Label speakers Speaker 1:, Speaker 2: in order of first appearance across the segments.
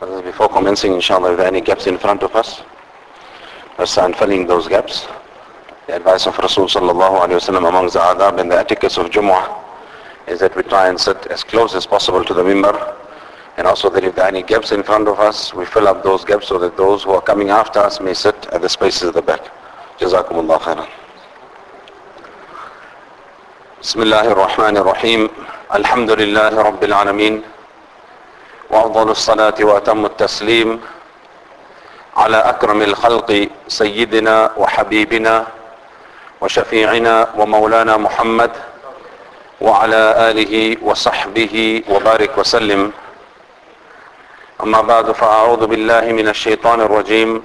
Speaker 1: Before commencing, inshallah, if there are any gaps in front of us, let's start filling those gaps. The advice of Rasul sallallahu alayhi the adab and the etiquettes of Jumu'ah is that we try and sit as close as possible to the mimbar and also that if there are any gaps in front of us, we fill up those gaps so that those who are coming after us may sit at the spaces at the back. جزاكم khairan. بسم الله الرحمن الرحيم الحمد لله رب العالمين وأفضل الصلاة وأتم التسليم على أكرم الخلق سيدنا وحبيبنا وشفيعنا ومولانا محمد وعلى آله وصحبه وبارك وسلم. أما بعد فأعوذ بالله من الشيطان الرجيم.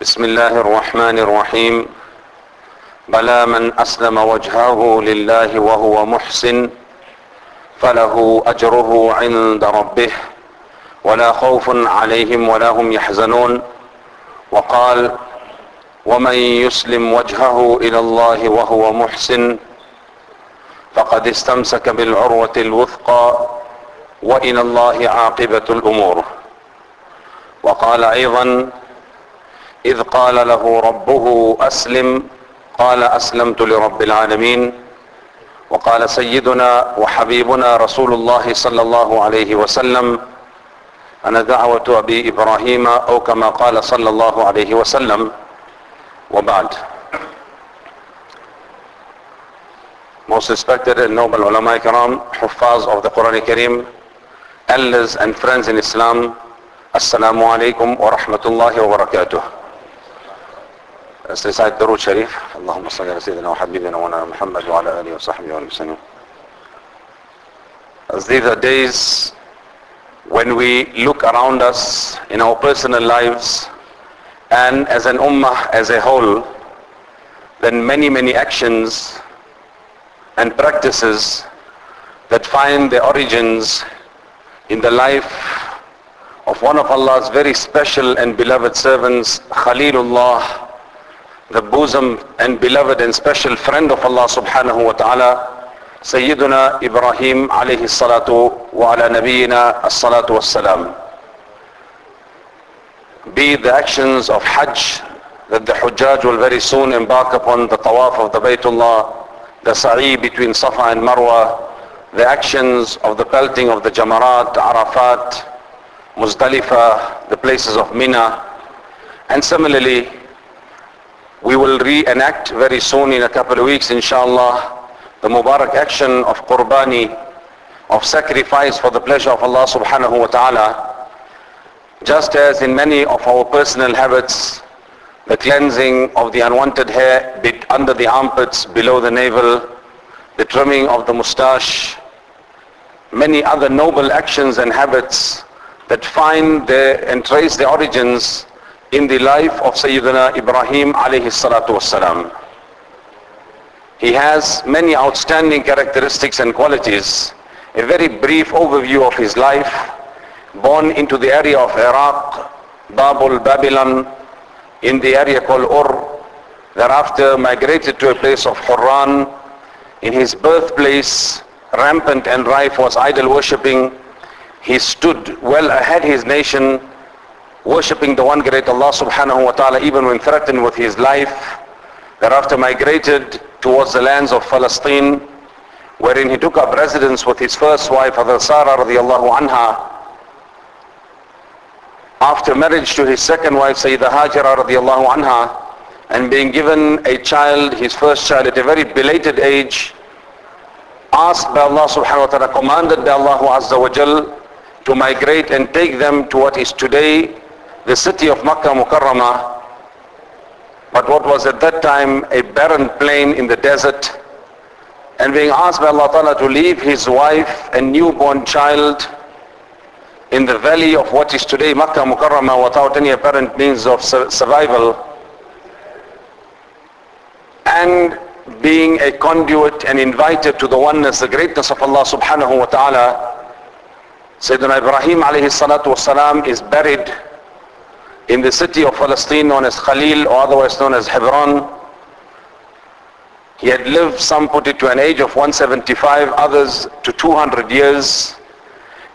Speaker 1: بسم الله الرحمن الرحيم. بلى من أسلم وجهه لله وهو محسن فله أجره عند ربه ولا خوف عليهم ولا هم يحزنون. وقال ومن يسلم وجهه إلى الله وهو محسن فقد استمسك بالعروة الوثقى وإلى الله عاقبة الأمور. وقال أيضا إذ قال له ربه أسلم قال أسلمت لرب العالمين وقال سيدنا وحبيبنا رسول الله صلى الله عليه وسلم أنا دعوة أبي إبراهيم أو كما قال صلى الله عليه وسلم وبعد Most respected and noble ulama ikram, huffaz of the Quran Kareem, elders and friends in Islam, Assalamu alaikum wa rahmatullahi wa barakatuh. Let's recite Darud Sharif. اللهم صل على سيدنا وحبيبنا ونبينا محمد وعلى آله وصحبه وسلم. As these are days when we look around us in our personal lives and as an ummah as a whole, then many, many actions and practices that find their origins in the life of one of Allah's very special and beloved servants, Khalilullah, the bosom and beloved and special friend of Allah subhanahu wa ta'ala, Sayyiduna Ibrahim alayhi salatu wa ala nabiyyina as-salatu was-salam. Be the actions of Hajj that the Hujjaj will very soon embark upon the tawaf of the Baytullah, the sa'i between Safa and Marwa, the actions of the pelting of the Jamarat, Arafat, Muzdalifah, the places of Mina, and similarly, we will reenact very soon in a couple of weeks, inshallah, the Mubarak action of Qurbani, of sacrifice for the pleasure of Allah subhanahu wa ta'ala, just as in many of our personal habits, the cleansing of the unwanted hair bit under the armpits, below the navel, the trimming of the mustache, many other noble actions and habits that find their and trace their origins in the life of Sayyidina Ibrahim alayhi salatu wasalam. He has many outstanding characteristics and qualities. A very brief overview of his life. Born into the area of Iraq, Babul, Babylon, in the area called Ur. Thereafter migrated to a place of Hurran. In his birthplace, rampant and rife was idol worshipping. He stood well ahead his nation, worshipping the one great Allah subhanahu wa ta'ala even when threatened with his life. Thereafter migrated towards the lands of Palestine, wherein he took up residence with his first wife, Hazrat Sarah radiallahu anha. After marriage to his second wife, Sayyidah Hajara radiallahu anha, and being given a child, his first child at a very belated age, asked by Allah subhanahu wa ta'ala, commanded by Allah azza wa jal, to migrate and take them to what is today the city of Makkah Mukarramah, but what was at that time a barren plain in the desert, and being asked by Allah Ta'ala to leave his wife and newborn child in the valley of what is today Makkah Mukarramah without any apparent means of survival, and being a conduit and invited to the oneness, the greatness of Allah subhanahu wa ta'ala, Sayyidina Ibrahim alayhi salatu wasalam is buried in the city of Palestine known as Khalil or otherwise known as Hebron. He had lived, some put it to an age of 175, others to 200 years.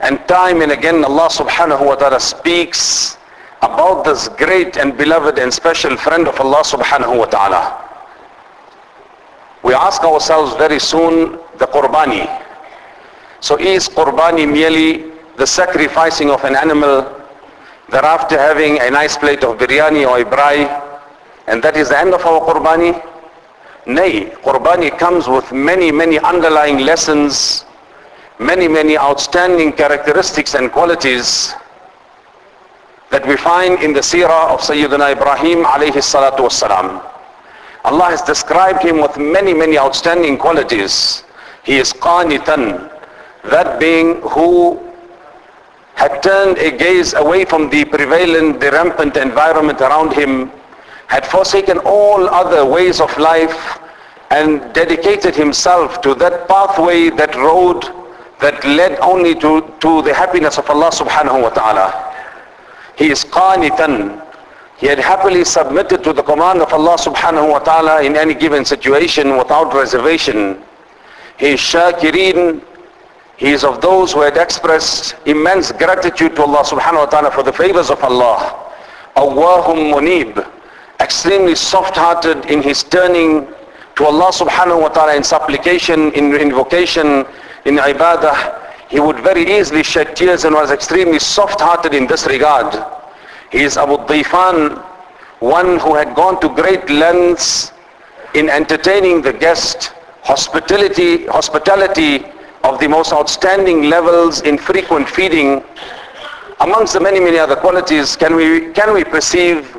Speaker 1: And time and again Allah subhanahu wa ta'ala speaks about this great and beloved and special friend of Allah subhanahu wa ta'ala. We ask ourselves very soon the qurbani. So is qurbani merely the sacrificing of an animal, thereafter having a nice plate of biryani or a braai, and that is the end of our qurbani? Nay, qurbani comes with many, many underlying lessons, many, many outstanding characteristics and qualities that we find in the seerah of Sayyidina Ibrahim alayhi salatu wasalam. Allah has described him with many, many outstanding qualities. He is qanitan, that being who had turned a gaze away from the prevalent, the rampant environment around him, had forsaken all other ways of life and dedicated himself to that pathway, that road that led only to, to the happiness of Allah subhanahu wa ta'ala. He is qanitan. He had happily submitted to the command of Allah subhanahu wa ta'ala in any given situation without reservation. He is shakireen. He is of those who had expressed immense gratitude to Allah subhanahu wa ta'ala for the favors of Allah. Awwahun munib. Extremely soft-hearted in his turning to Allah subhanahu wa ta'ala in supplication, in invocation, in ibadah he would very easily shed tears and was extremely soft-hearted in this regard. He is Abu Difan, one who had gone to great lengths in entertaining the guest, hospitality, hospitality of the most outstanding levels in frequent feeding. Amongst the many, many other qualities, can we, can we perceive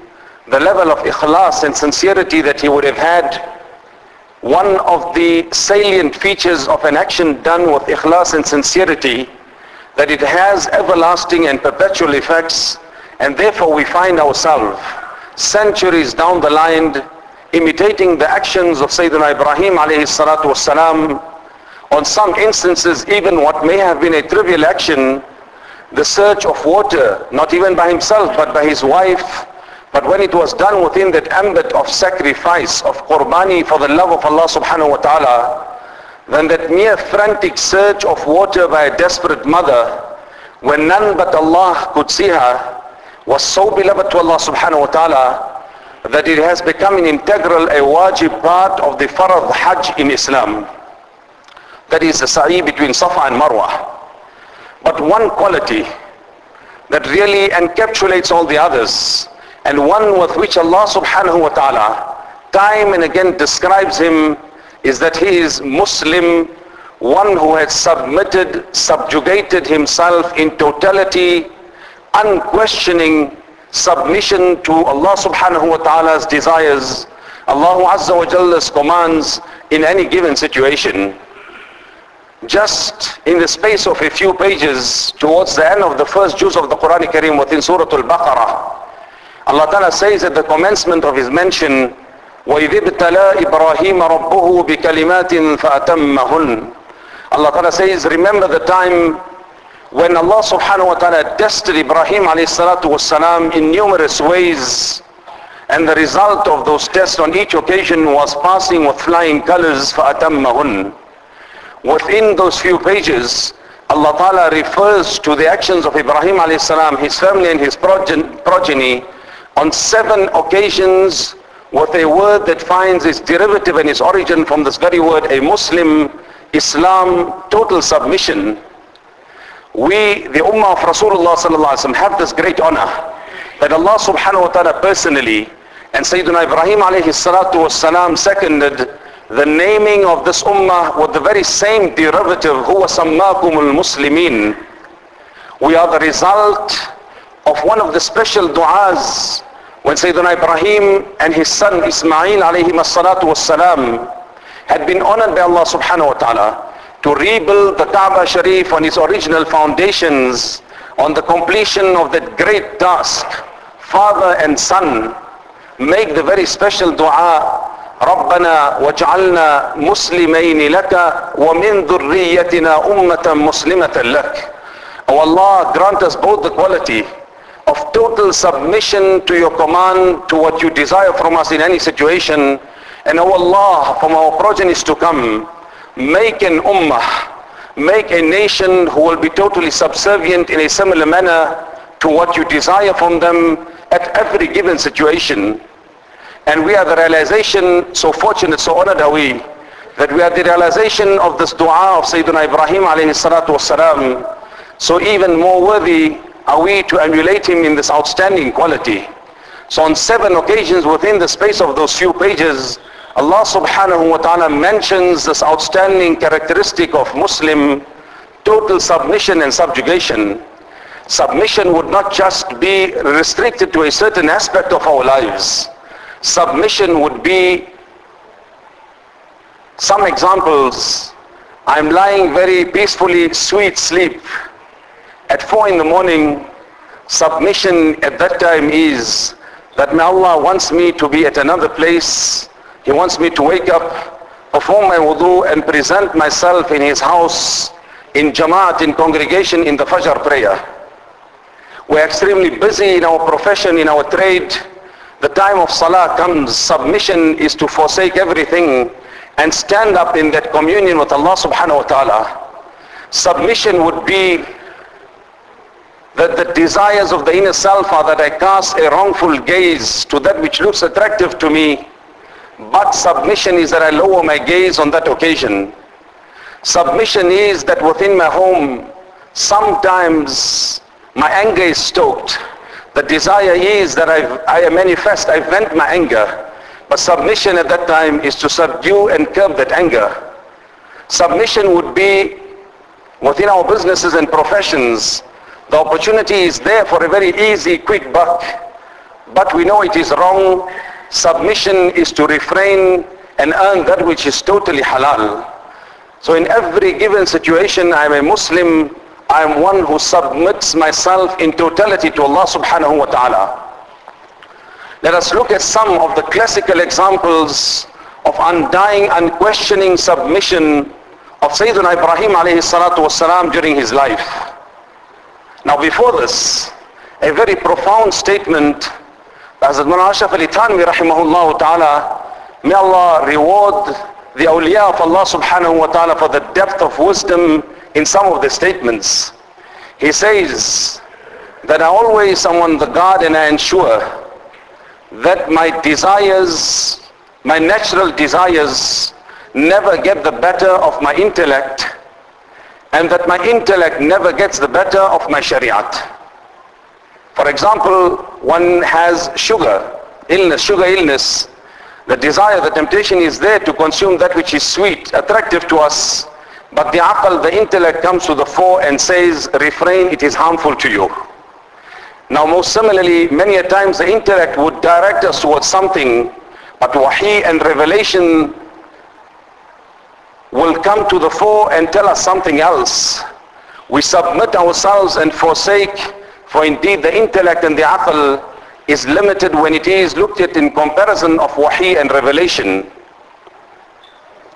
Speaker 1: the level of ikhlas and sincerity that he would have had one of the salient features of an action done with ikhlas and sincerity that it has everlasting and perpetual effects and therefore we find ourselves centuries down the line imitating the actions of Sayyidina Ibrahim alayhi salatu wasalam on some instances even what may have been a trivial action the search of water not even by himself but by his wife but when it was done within that ambit of sacrifice, of qurbani for the love of Allah subhanahu wa ta'ala, then that mere frantic search of water by a desperate mother, when none but Allah could see her, was so beloved to Allah subhanahu wa ta'ala, that it has become an integral, a wajib part of the farad hajj in Islam. That is the sa'i between Safa and Marwa. But one quality that really encapsulates all the others and one with which Allah subhanahu wa ta'ala time and again describes him is that he is Muslim, one who has submitted, subjugated himself in totality, unquestioning submission to Allah subhanahu wa ta'ala's desires, Allah azza wa jalla's commands in any given situation just in the space of a few pages towards the end of the first juz of the Quran Kareem within Surah Al-Baqarah, Allah Ta'ala says at the commencement of his mention, وَإِذِ ابْتَلَى إِبْرَاهِيمَ رَبُّهُ بِكَلِمَاتٍ فَأَتَمَّهُنْ Allah Ta'ala says, remember the time when Allah Subhanahu Wa Ta'ala tested Ibrahim alayhi salatu wasalam in numerous ways and the result of those tests on each occasion was passing with flying colors فَأَتَمَّهُنْ Within those few pages, Allah Ta'ala refers to the actions of Ibrahim alayhi salam, his family and his progeny on seven occasions with a word that finds its derivative and its origin from this very word, a Muslim, Islam, total submission. We, the Ummah of Rasulullah sallallahu have this great honor that Allah subhanahu wa ta'ala personally and Sayyidina Ibrahim alayhi salatu was salam seconded the naming of this ummah with the very same derivative, huwa sammakumul muslimin. We are the result of one of the special du'as when Sayyidina Ibrahim and his son Ismail alayhi salatu wassalam had been honored by Allah subhanahu wa ta'ala to rebuild the Kaaba Sharif on its original foundations on the completion of that great task father and son make the very special dua ربنا واجعلنا مسلمين لك ومن ذريتنا أمة مسلمة لك Oh Allah grant us both the quality of total submission to your command, to what you desire from us in any situation. And O Allah, from our progenies to come, make an ummah, make a nation who will be totally subservient in a similar manner to what you desire from them at every given situation. And we are the realization, so fortunate, so honored are we, that we are the realization of this dua of Sayyidina Ibrahim alayhi salatu wasalam. So even more worthy are we to emulate him in this outstanding quality. So on seven occasions within the space of those few pages, Allah subhanahu wa ta'ala mentions this outstanding characteristic of Muslim total submission and subjugation. Submission would not just be restricted to a certain aspect of our lives. Submission would be some examples. I'm lying very peacefully, sweet sleep. At four in the morning, submission at that time is that may Allah wants me to be at another place. He wants me to wake up, perform my wudu and present myself in his house, in Jamaat, in congregation, in the Fajr prayer. We're extremely busy in our profession, in our trade. The time of Salah comes, submission is to forsake everything and stand up in that communion with Allah subhanahu wa ta'ala. Submission would be that the desires of the inner self are that I cast a wrongful gaze to that which looks attractive to me. But submission is that I lower my gaze on that occasion. Submission is that within my home, sometimes my anger is stoked. The desire is that I've, I manifest, I vent my anger. But submission at that time is to subdue and curb that anger. Submission would be within our businesses and professions. The opportunity is there for a very easy, quick buck. But we know it is wrong. Submission is to refrain and earn that which is totally halal. So in every given situation, I am a Muslim. I am one who submits myself in totality to Allah subhanahu wa ta'ala. Let us look at some of the classical examples of undying, unquestioning submission of Sayyidina Ibrahim alayhi salatu wasalam during his life. Now before this, a very profound statement, Hazrat Mullah Ashraf Ali Thanwi rahimahullah ta'ala, may Allah reward the awliya of Allah subhanahu wa ta'ala for the depth of wisdom in some of the statements. He says that I always am on the guard and I ensure that my desires, my natural desires never get the better of my intellect and that my intellect never gets the better of my shariat. For example, one has sugar, illness, sugar illness. The desire, the temptation is there to consume that which is sweet, attractive to us. But the aql, the intellect comes to the fore and says, refrain, it is harmful to you. Now most similarly, many a times the intellect would direct us towards something, but wahi and revelation will come to the fore and tell us something else. We submit ourselves and forsake, for indeed the intellect and the aql is limited when it is looked at in comparison of wahi and revelation.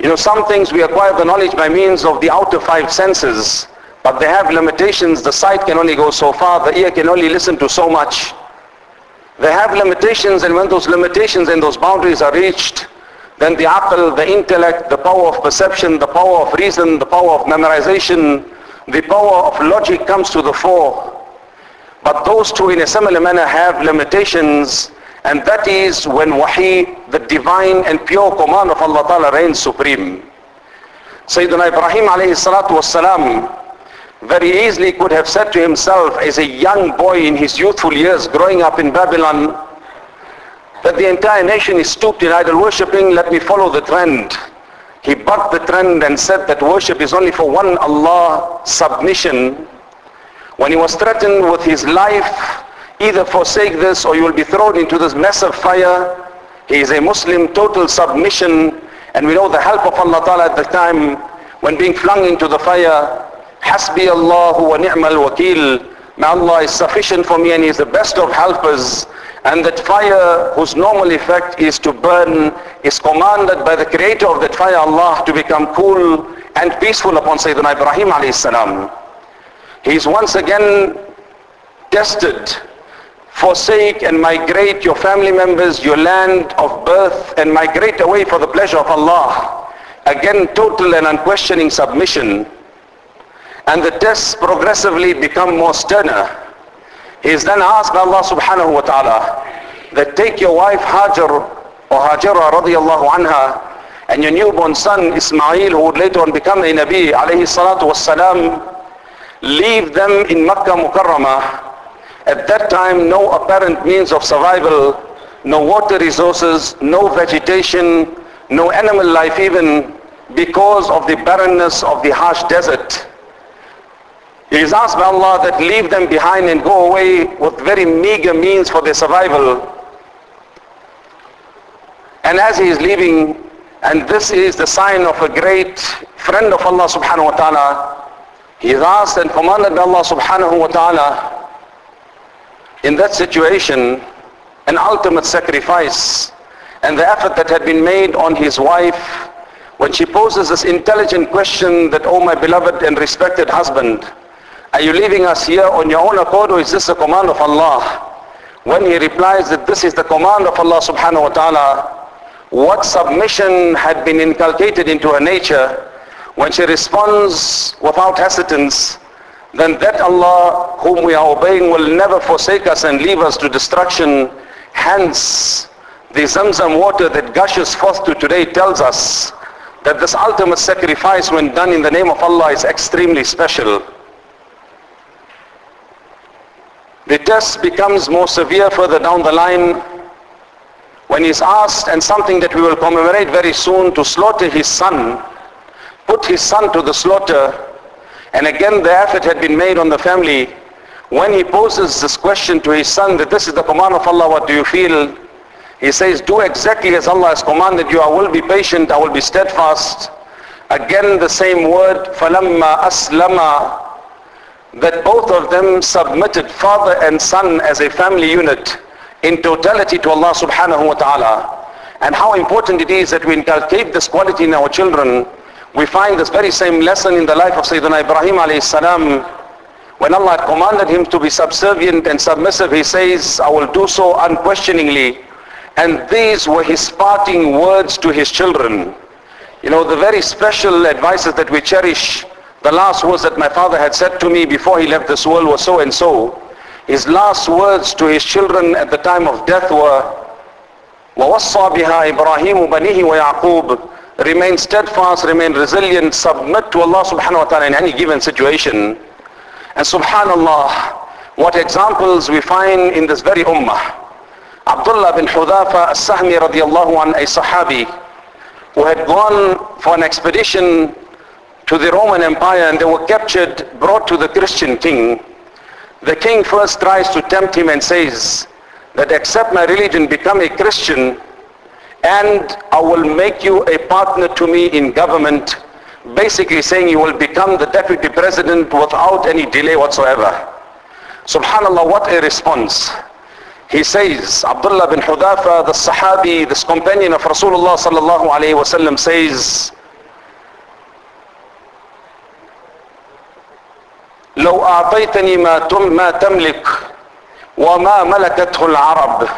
Speaker 1: You know, some things we acquire the knowledge by means of the outer five senses, but they have limitations. The sight can only go so far, the ear can only listen to so much. They have limitations and when those limitations and those boundaries are reached, then the aql, the intellect, the power of perception, the power of reason, the power of memorization, the power of logic comes to the fore. But those two in a similar manner have limitations and that is when wahi, the divine and pure command of Allah Ta'ala reigns supreme. Sayyidina Ibrahim alayhi salatu wasalam very easily could have said to himself as a young boy in his youthful years growing up in Babylon that the entire nation is stooped in idol worshipping, let me follow the trend. He bucked the trend and said that worship is only for one Allah, submission. When he was threatened with his life, either forsake this or you will be thrown into this mess of fire. He is a Muslim, total submission. And we know the help of Allah Ta'ala at the time when being flung into the fire. Hasbi Allah wa ni'mal wakil. May Allah is sufficient for me and He is the best of helpers. And that fire whose normal effect is to burn is commanded by the creator of that fire Allah to become cool and peaceful upon Sayyidina Ibrahim alayhi salam. He is once again tested forsake and migrate your family members, your land of birth and migrate away for the pleasure of Allah. Again, total and unquestioning submission. and the tests progressively become more sterner, he is then asked by Allah subhanahu wa ta'ala that take your wife Hajar or Hajara radiallahu anha and your newborn son Ismail who would later on become a Nabi alayhi salatu wassalam leave them in Makkah Mukarramah at that time no apparent means of survival no water resources no vegetation no animal life even because of the barrenness of the harsh desert he is asked by Allah that leave them behind and go away with very meager means for their survival and as he is leaving and this is the sign of a great friend of Allah subhanahu wa ta'ala. He is asked and commanded by Allah subhanahu wa ta'ala in that situation an ultimate sacrifice and the effort that had been made on his wife when she poses this intelligent question that, oh my beloved and respected husband, are you leaving us here on your own accord or is this a command of Allah? When he replies that this is the command of Allah subhanahu wa ta'ala, what submission had been inculcated into her nature, when she responds without hesitance, then that Allah whom we are obeying will never forsake us and leave us to destruction. Hence, the Zamzam water that gushes forth to today tells us that this ultimate sacrifice when done in the name of Allah is extremely special. The test becomes more severe further down the line when he's asked and something that we will commemorate very soon to slaughter his son, put his son to the slaughter, and again the effort had been made on the family. When he poses this question to his son that this is the command of Allah, what do you feel? He says, do exactly as Allah has commanded you. I will be patient. I will be steadfast. Again the same word, فَلَمَّا أَسْلَمَا that both of them submitted father and son as a family unit in totality to Allah subhanahu wa ta'ala and how important it is that we inculcate this quality in our children we find this very same lesson in the life of Sayyidina Ibrahim alayhi salam when Allah had commanded him to be subservient and submissive he says I will do so unquestioningly and these were his parting words to his children you know the very special advices that we cherish the last words that my father had said to me before he left this world was so and so his last words to his children at the time of death were, وَوَصَّى بِهَا إِبْرَاهِيمُ بَنِيهِ وَيَعْقُوبُ Remain steadfast, remain resilient, submit to Allah subhanahu wa ta'ala in any given situation. And subhanallah, what examples we find in this very ummah. Abdullah bin Hudhafa as-Sahmi radiallahu an, a sahabi, who had gone for an expedition to the Roman Empire and they were captured, brought to the Christian king. The king first tries to tempt him and says that accept my religion, become a Christian, and I will make you a partner to me in government, basically saying you will become the deputy president without any delay whatsoever. Subhanallah, what a response. He says, Abdullah bin Hudhafa, the Sahabi, this companion of Rasulullah sallallahu alayhi wasallam says, لو أعطيتني ما, تم ما تملك وما ملكته العرب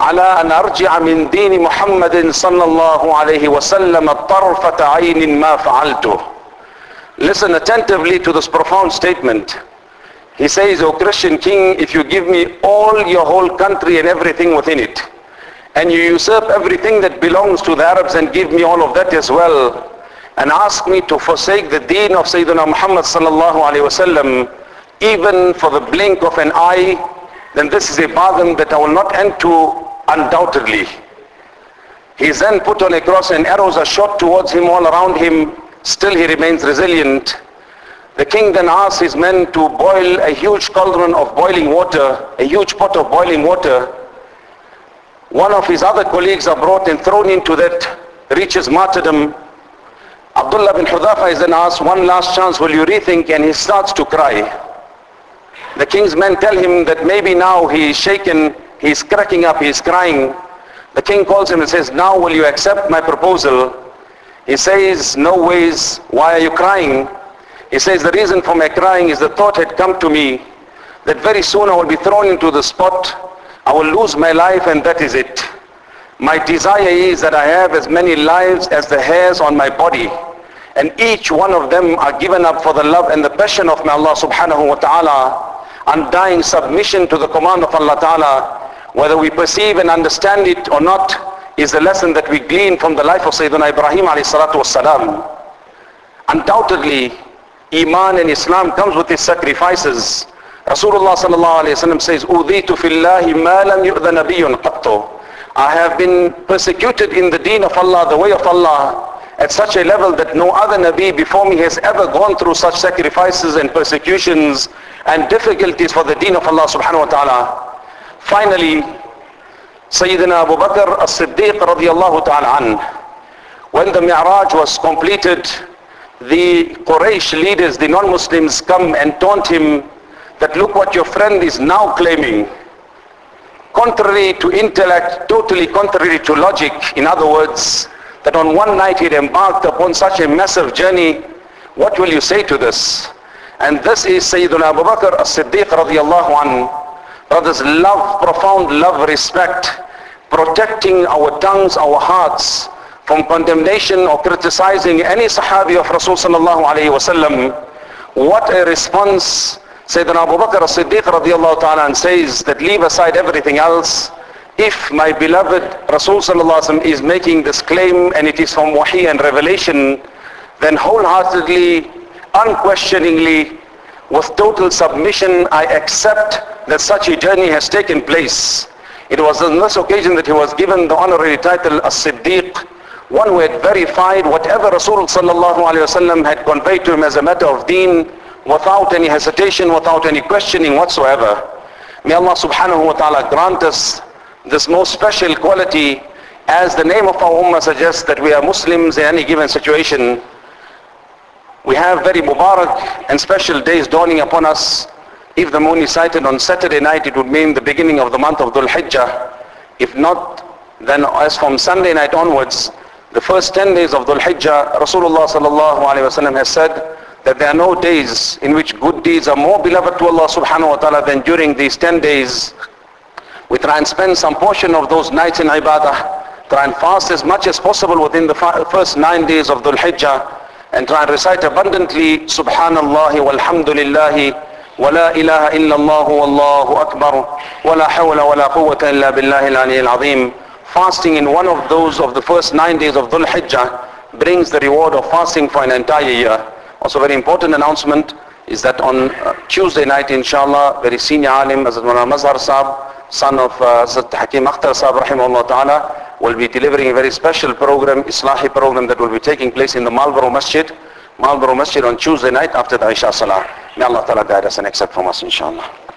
Speaker 1: على أن أرجع من دين محمد صلى الله عليه وسلم طرفة عين ما فعلته Listen attentively to this profound statement. He says, O Christian king, if you give me all your whole country and everything within it, and you usurp everything that belongs to the Arabs and give me all of that as well, and ask me to forsake the deen of Sayyidina Muhammad sallallahu alayhi wasallam, even for the blink of an eye, then this is a bargain that I will not enter undoubtedly. He is then put on a cross and arrows are shot towards him all around him. Still he remains resilient. The king then asks his men to boil a huge cauldron of boiling water, a huge pot of boiling water. One of his other colleagues are brought and thrown into that, reaches martyrdom. Abdullah bin Hudhafa is then asked, one last chance, will you rethink? And he starts to cry. The king's men tell him that maybe now he is shaken, he is cracking up, he is crying. The king calls him and says, now will you accept my proposal? He says, no ways, why are you crying? He says, the reason for my crying is the thought had come to me that very soon I will be thrown into the spot, I will lose my life and that is it. My desire is that I have as many lives as the hairs on my body. and each one of them are given up for the love and the passion of my Allah subhanahu wa ta'ala, undying submission to the command of Allah ta'ala, whether we perceive and understand it or not, is the lesson that we glean from the life of Sayyidina Ibrahim alayhi salatu wasalam. Undoubtedly, Iman and Islam comes with its sacrifices. Rasulullah sallallahu alayhi wa sallam says, أُذِيتُ فِي اللَّهِ مَا لَمْ يُؤْذَ نَبِيٌّ قَطُّ I have been persecuted in the deen of Allah, the way of Allah, at such a level that no other Nabi before me has ever gone through such sacrifices and persecutions and difficulties for the deen of Allah subhanahu wa ta'ala. Finally, Sayyidina Abu Bakr as-Siddiq radiallahu ta'ala. When the Mi'raj was completed, the Quraysh leaders, the non-Muslims come and taunt him that look what your friend is now claiming. Contrary to intellect, totally contrary to logic. In other words, that on one night he embarked upon such a massive journey. What will you say to this? And this is Sayyidina Abu Bakr as-Siddiq radiallahu anhu. Brothers, love, profound love, respect, protecting our tongues, our hearts from condemnation or criticizing any Sahabi of Rasul sallallahu alayhi wasallam. What a response Sayyidina Abu Bakr as-Siddiq radiallahu ta'ala and says that leave aside everything else. If my beloved Rasul sallallahu alayhi is making this claim and it is from wahi and revelation, then wholeheartedly, unquestioningly, with total submission, I accept that such a journey has taken place. It was on this occasion that he was given the honorary title as-Siddiq, one who had verified whatever Rasul sallallahu alayhi wasallam had conveyed to him as a matter of deen without any hesitation, without any questioning whatsoever. May Allah subhanahu wa ta'ala grant us this most special quality as the name of our ummah suggests that we are Muslims in any given situation. We have very Mubarak and special days dawning upon us. If the moon is sighted on Saturday night, it would mean the beginning of the month of Dhul Hijjah. If not, then as from Sunday night onwards, the first 10 days of Dhul Hijjah, Rasulullah sallallahu alayhi wa sallam has said that there are no days in which good deeds are more beloved to Allah subhanahu wa ta'ala than during these 10 days. We try and spend some portion of those nights in ibadah, try and fast as much as possible within the first nine days of Dhul Hijjah, and try and recite abundantly Subhanallah walhamdulillah ولا إله إلا الله والله أكبر ولا حول ولا قوة إلا بالله العلي العظيم Fasting in one of those of the first nine days of Dhul Hijjah brings the reward of fasting for an entire year. Also very important announcement is that on uh, Tuesday night inshallah, very senior alim, Hazrat Mulana Mazhar Saab, son of uh, Hazrat Hakim Akhtar Saab rahimahullah ta'ala, will be delivering a very special program, Islahi program that will be taking place in the Marlborough Masjid, Marlborough Masjid on Tuesday night after the Isha Salah. May Allah ta'ala guide us and accept from us inshallah.